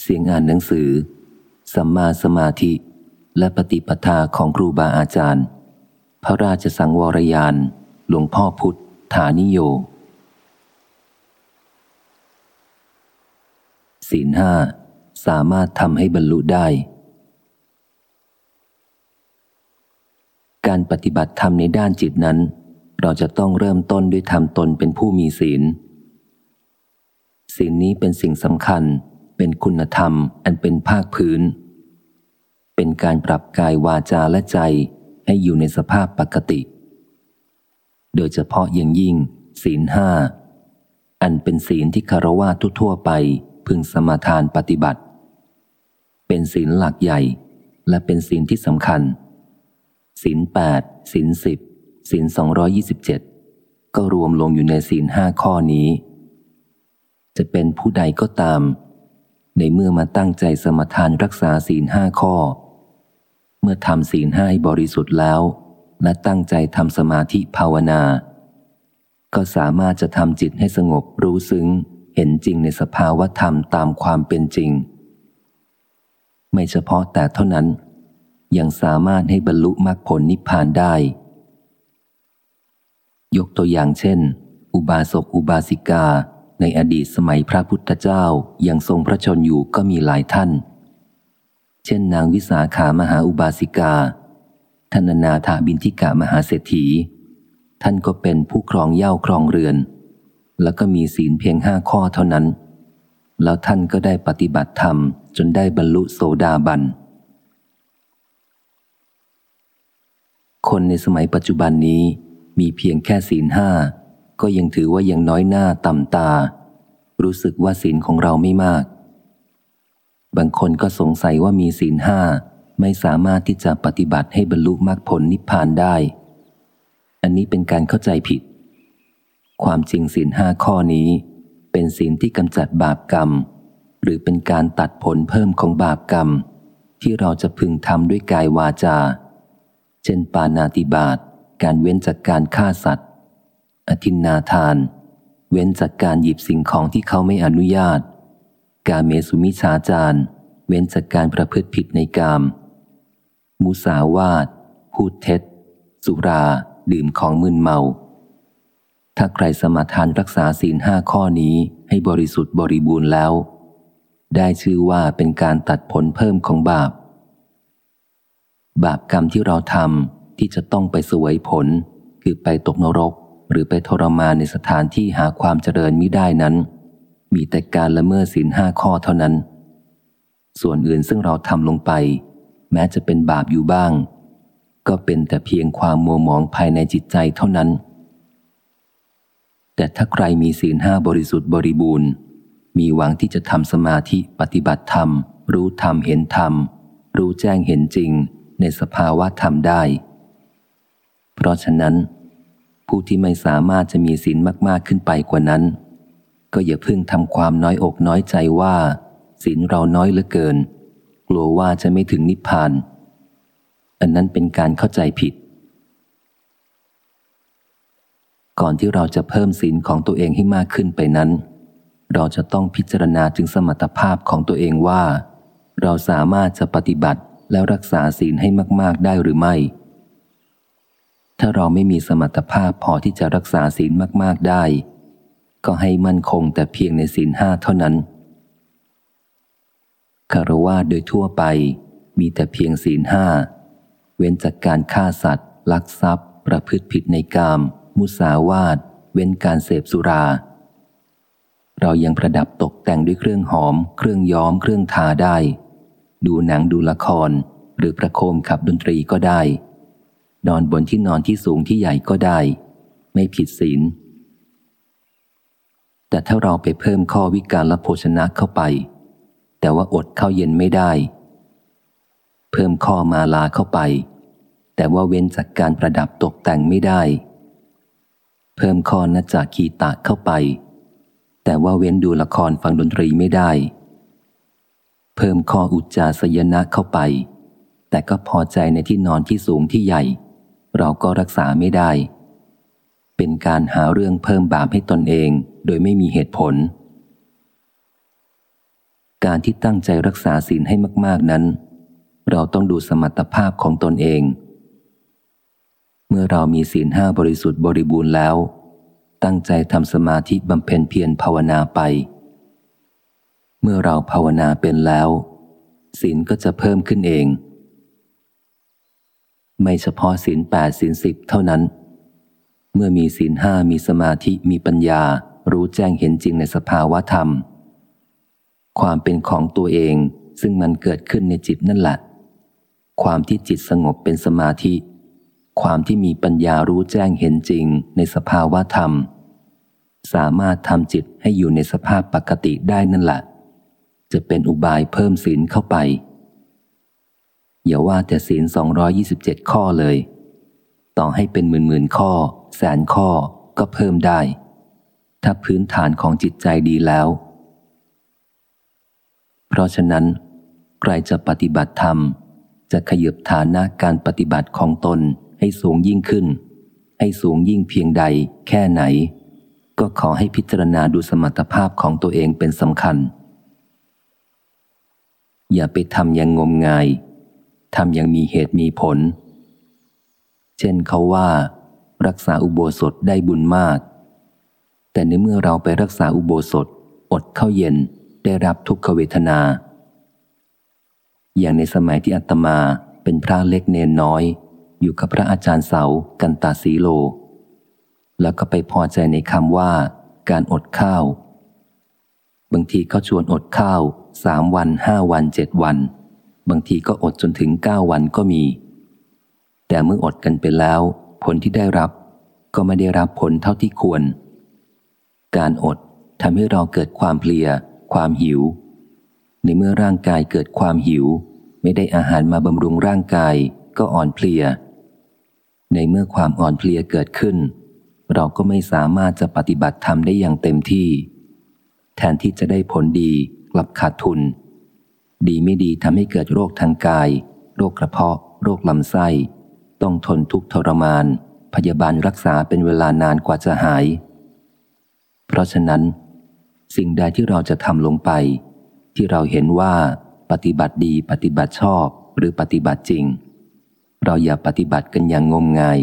เสียงอ่านหนังสือ สัมมาสมาธิ และปฏิปทาของครูบาอาจารย์ พระราชสังวรยาน หลวงพ่อพุทธฐานิโยศีลห้าสามารถทำให้บรรลุได้ การปฏิบัติธรรมในด้านจิตนั้น เราจะต้องเริ่มต้นด้วยทำตนเป็นผู้มีศีลศีลนี้เป็นสิ่งสำคัญ เป็นคุณธรรมอันเป็นภาคพื้น เป็นการปรับกายวาจาและใจให้อยู่ในสภาพปกติ โดยเฉพาะอย่างยิ่ง ศีลห้า อันเป็นศีลที่คารวะทั่วไปพึงสมาทานปฏิบัติ เป็นศีลหลักใหญ่และเป็นศีลที่สำคัญ ศีลแปดศีลสิบศีลสองยี่สิบเจ็ดก็รวมลงอยู่ในศีลห้าข้อนี้ จะเป็นผู้ใดก็ตาม ในเมื่อมาตั้งใจสมทานรักษาศีลห้าข้อ เมื่อทำศีลห้าบริสุทธิ์แล้ว และตั้งใจทำสมาธิภาวนา ก็สามารถจะทำจิตให้สงบรู้ซึ้ง เห็นจริงในสภาวธรรมตามความเป็นจริง ไม่เฉพาะแต่เท่านั้น ยังสามารถให้บรรลุมรรคผลนิพพานได้ ยกตัวอย่างเช่น อุบาสกอุบาสิกา ในอดีตสมัยพระพุทธเจ้ายังทรงพระชนอยู่ก็มีหลายท่าน เช่นนางวิสาขามหาอุบาสิกา ท่านนาถาบินทิกามหาเศรษฐี ท่านก็เป็นผู้ครองเย่าครองเรือน แล้วก็มีศีลเพียงห้าข้อเท่านั้น แล้วท่านก็ได้ปฏิบัติธรรมจนได้บรรลุโสดาบัน คนในสมัยปัจจุบันนี้มีเพียงแค่ศีลห้า ก็ยังถือว่ายังน้อยหน้าต่ำตา รู้สึกว่าศีลของเราไม่มาก บางคนก็สงสัยว่ามีศีลห้าไม่สามารถที่จะปฏิบัติให้บรรลุมรรคผลนิพพานได้ อันนี้เป็นการเข้าใจผิด ความจริงศีลห้าข้อนี้ เป็นศีลที่กำจัดบาปกรรม หรือเป็นการตัดผลเพิ่มของบาปกรรม ที่เราจะพึงทำด้วยกายวาจา เช่นปานาติบาตการเว้นจากการฆ่าสัตว์ อธินนาทาน เว้นจากการหยิบสิ่งของที่เขาไม่อนุญาต กาเมสุมิชาจารเว้นจากการประพฤติผิดในกาม มุสาวาท พูดเท็จ สุรา ดื่มของมึนเมา ถ้าใครสมาทานรักษาศีลห้าข้อนี้ให้บริสุทธิ์บริบูรณ์แล้ว ได้ชื่อว่าเป็นการตัดผลเพิ่มของบาป บาปกรรมที่เราทำที่จะต้องไปสวยผล คือไปตกนรก หรือไปทรมานในสถานที่หาความเจริญมิได้นั้น มีแต่การละเมิดศีลห้าข้อเท่านั้น ส่วนอื่นซึ่งเราทำลงไป แม้จะเป็นบาปอยู่บ้าง ก็เป็นแต่เพียงความมัวหมองภายในจิตใจเท่านั้น แต่ถ้าใครมีศีลห้าบริสุทธิ์บริบูรณ์ มีหวังที่จะทำสมาธิปฏิบัติธรรม รู้ธรรมเห็นธรรม รู้แจ้งเห็นจริงในสภาวะธรรมได้ เพราะฉะนั้น ผู้ที่ไม่สามารถจะมีศีลมาก ๆ ขึ้นไปกว่านั้น ก็อย่าเพิ่งทำความน้อยอกน้อยใจว่าศีลเราน้อยเหลือเกิน กลัวว่าจะไม่ถึงนิพพาน อันนั้นเป็นการเข้าใจผิด ก่อนที่เราจะเพิ่มศีลของตัวเองให้มากขึ้นไปนั้น เราจะต้องพิจารณาถึงสมรรถภาพของตัวเองว่า เราสามารถจะปฏิบัติแล้วรักษาศีลให้มาก ๆ ได้หรือไม่ ถ้าเราไม่มีสมรรถภาพพอที่จะรักษาศีลมาก ๆได้ ก็ให้มั่นคงแต่เพียงในศีลห้าเท่านั้นคารวะโดยทั่วไปมีแต่เพียงศีลห้า เว้นจากการฆ่าสัตว์ ลักทรัพย์ ประพฤติผิดในกาม มุสาวาท เว้นการเสพสุรา เรายังประดับตกแต่งด้วยเครื่องหอม เครื่องย้อม เครื่องทาได้ ดูหนังดูละคร หรือประโคมขับดนตรีก็ได้ นอนบนที่นอนที่สูงที่ใหญ่ก็ได้ ไม่ผิดศีล แต่ถ้าเราไปเพิ่มข้อวิการและโภชนะเข้าไป แต่ว่าอดข้าวเย็นไม่ได้ เพิ่มข้อมาลาเข้าไป แต่ว่าเว้นจากการประดับตกแต่งไม่ได้ เพิ่มข้อนัจากขีตะเข้าไป แต่ว่าเว้นดูละครฟังดนตรีไม่ได้ เพิ่มข้ออุจจาสยนะเข้าไปแต่ก็พอใจในที่นอนที่สูงที่ใหญ่ เราก็รักษาไม่ได้ เป็นการหาเรื่องเพิ่มบาปให้ตนเองโดยไม่มีเหตุผล การที่ตั้งใจรักษาศีลให้มาก ๆนั้น เราต้องดูสมรรถภาพของตนเอง เมื่อเรามีศีลห้าบริสุทธิ์บริบูรณ์แล้ว ตั้งใจทำสมาธิบำเพ็ญเพียรภาวนาไป เมื่อเราภาวนาเป็นแล้ว ศีลก็จะเพิ่มขึ้นเอง ไม่เฉพาะศีลแปดศีลสิบเท่านั้น เมื่อมีศีลห้ามีสมาธิมีปัญญา รู้แจ้งเห็นจริงในสภาวะธรรม ความเป็นของตัวเองซึ่งมันเกิดขึ้นในจิตนั่นแหละ ความที่จิตสงบเป็นสมาธิ ความที่มีปัญญารู้แจ้งเห็นจริงในสภาวะธรรม สามารถทำจิตให้อยู่ในสภาพปกติได้นั่นแหละ จะเป็นอุบายเพิ่มศีลเข้าไป อย่าว่าแต่ศีล 227 ข้อเลย ต่อให้เป็นหมื่นหมื่นข้อ แสนข้อก็เพิ่มได้ ถ้าพื้นฐานของจิตใจดีแล้ว เพราะฉะนั้น ใครจะปฏิบัติธรรม จะขยับฐานะการปฏิบัติของตนให้สูงยิ่งขึ้น ให้สูงยิ่งเพียงใด แค่ไหน ก็ขอให้พิจารณาดูสมรรถภาพของตัวเองเป็นสำคัญ อย่าไปทำอย่างงมงาย ทำอย่างมีเหตุมีผล เช่นเขาว่า รักษาอุโบสถได้บุญมาก แต่ในเมื่อเราไปรักษาอุโบสถ อดเข้าเย็นได้รับทุกขเวทนา อย่างในสมัยที่อัตมาเป็นพระเล็กเนนน้อย อยู่กับพระอาจารย์เสากันตาสีโล แล้วก็ไปพอใจในคำว่า การอดข้าว บางทีเขาชวนอดข้าวสามวันห้าวันเจ็ดวัน บางทีก็อดจนถึงเก้าวันก็มี แต่เมื่ออดกันไปแล้ว ผลที่ได้รับก็ไม่ได้รับผลเท่าที่ควร การอดทำให้เราเกิดความเพลีย ความหิว ในเมื่อร่างกายเกิดความหิว ไม่ได้อาหารมาบำรุงร่างกายก็อ่อนเพลีย ในเมื่อความอ่อนเพลียเกิดขึ้น เราก็ไม่สามารถจะปฏิบัติธรรมได้อย่างเต็มที่ แทนที่จะได้ผลดีกลับขาดทุน ดีไม่ดีทำให้เกิดโรคทางกาย โรคกระเพาะ โรคลำไส้ ต้องทนทุกทรมาน พยาบาลรักษาเป็นเวลานานกว่าจะหาย เพราะฉะนั้น สิ่งใดที่เราจะทำลงไป ที่เราเห็นว่าปฏิบัติดีปฏิบัติชอบหรือปฏิบัติจริง เราอย่าปฏิบัติกันอย่างงมงาย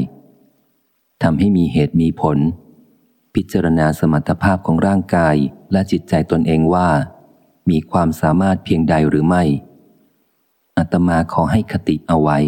ทำให้มีเหตุมีผล พิจารณาสมรรถภาพของร่างกายและจิตใจตนเองว่า มีความสามารถเพียงใดหรือไม่ อัตมาขอให้คติเอาไว้